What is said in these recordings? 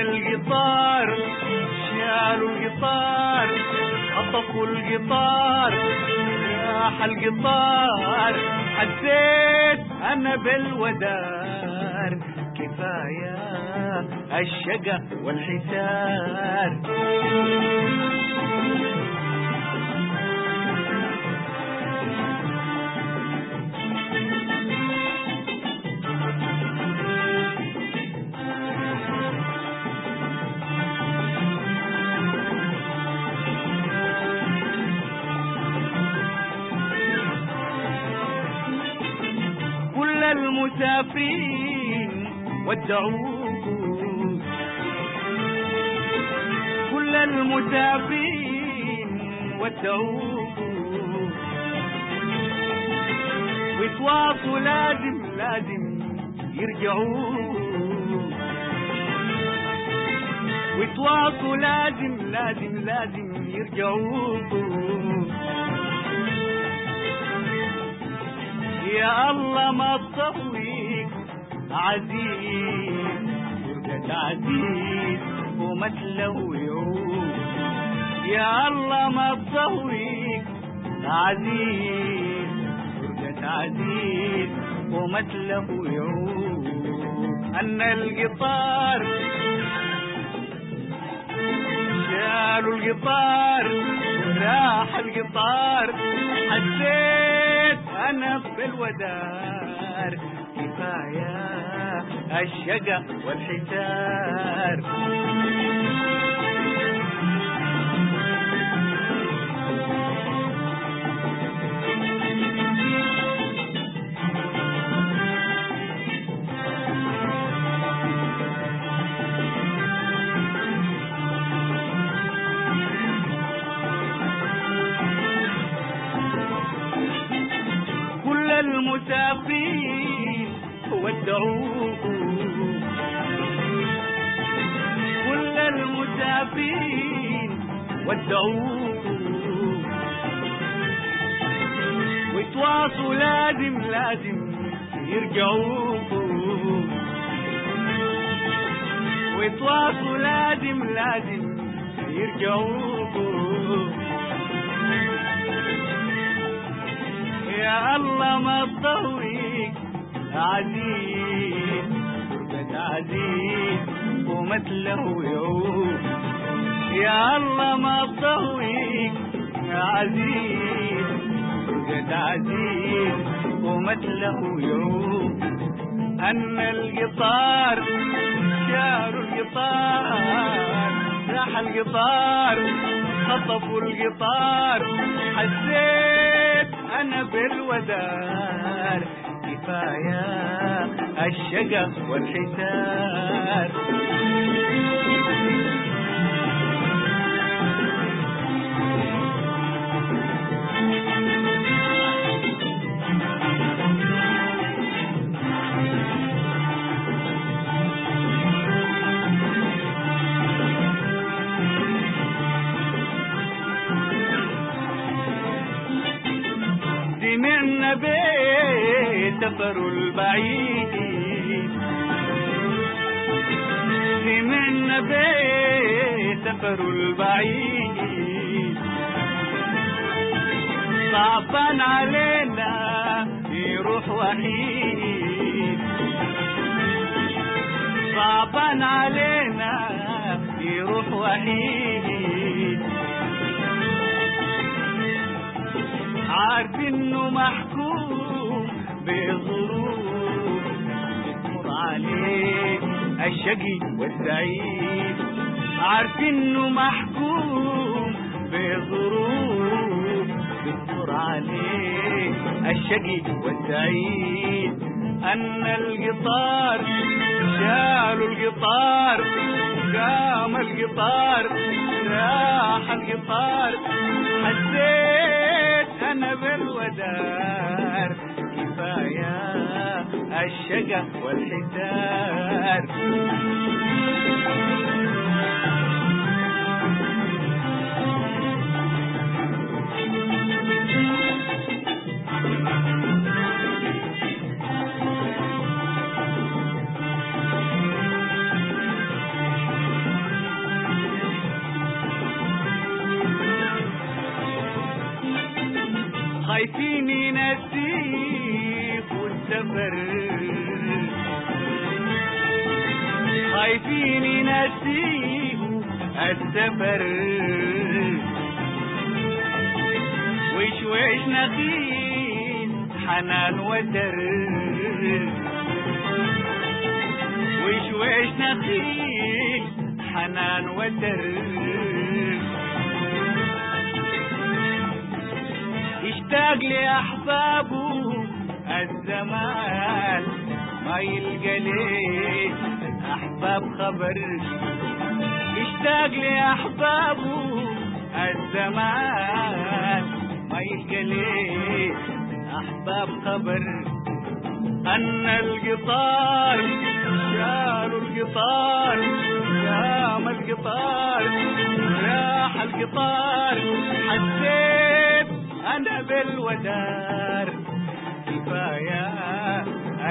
القطار شالوا القطار خطفوا القطار راح القطار. حسيت أنا بالودار كفاية الشقة والحسار. المسافرين ودعوكم كل المسافرين ودعوكم ويتواصوا لازم لازم يرجعوا ويتواصوا لازم لازم لازم يرجعوا يا الله ما تطويك عزيز فرقة عزيز ومثله يعود يا الله ما تطويك عزيز فرقة عزيز ومثله يعود أن القطار شالوا القطار راح القطار. في الودار كفاية الشقا والحسار المسافرين ودعوه كل المسافرين ودعوه ويتواصوا لازم لازم يرجعوا ويتواصوا لازم لازم يرجعوا يا الله ما تضويك عزيز فرقة عزيز ومثله يعود يا الله ما تضويك عزيز فرقة عزيز ومثله يعود أن القطار شاروا القطار راح القطار خطفوا القطار حسيت أنا بالودار كفاية الشقا والحسار سمعنا بيت سفر البعيد. سمعنا بيت سفر البعيد. صعبان علينا يروح وحيد. صعبان علينا يروح وحيد. عارف انه محكوم بظروف بتمر عليه الشقي والسعيد. عارف انه محكوم بظروف بتمر عليه الشقي والسعيد. أن القطار شالوا القطار قام القطار راح القطار. الشجا والحسار خايفين ينسيني نسيك والسفر خايفين نسيك السفر. ويش ويش نخيل حنان ودر ويش ويش نخيل حنان ودر اشتاق لأحبابه الزمان. ما يلقى ليه الأحباب خبر. اشتاق لأحبابه الزمان. ما يلقى ليه أحباب خبر. أن القطار شالوا القطار قام القطار راح القطار حسيت أنا بالودار كفاية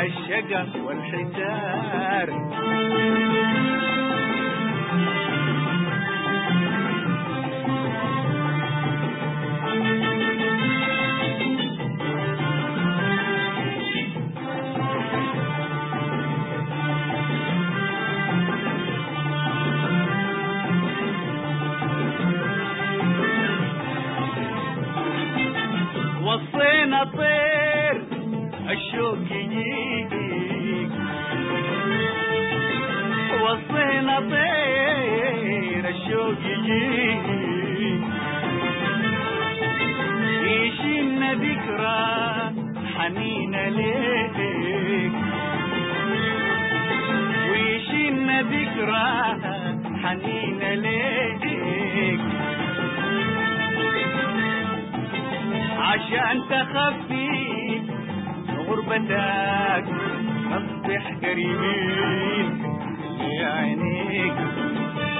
الشقة والحجار. وصينا طير الشوق يجيك يشيلنا ذكرى حنينة ليك ويشيلنا ذكرى حنينة ليك عشان تخفي غربتك نصبح قريبين لعينيك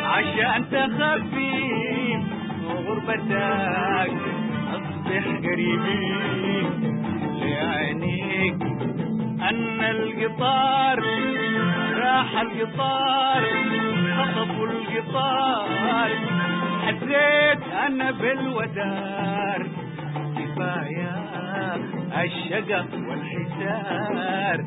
عشان تخفي غربتك نصبح قريبين لعينيك أن القطار راح القطار خطفوا القطار. حسيت أنا بالودار كفاية الشقة والحسار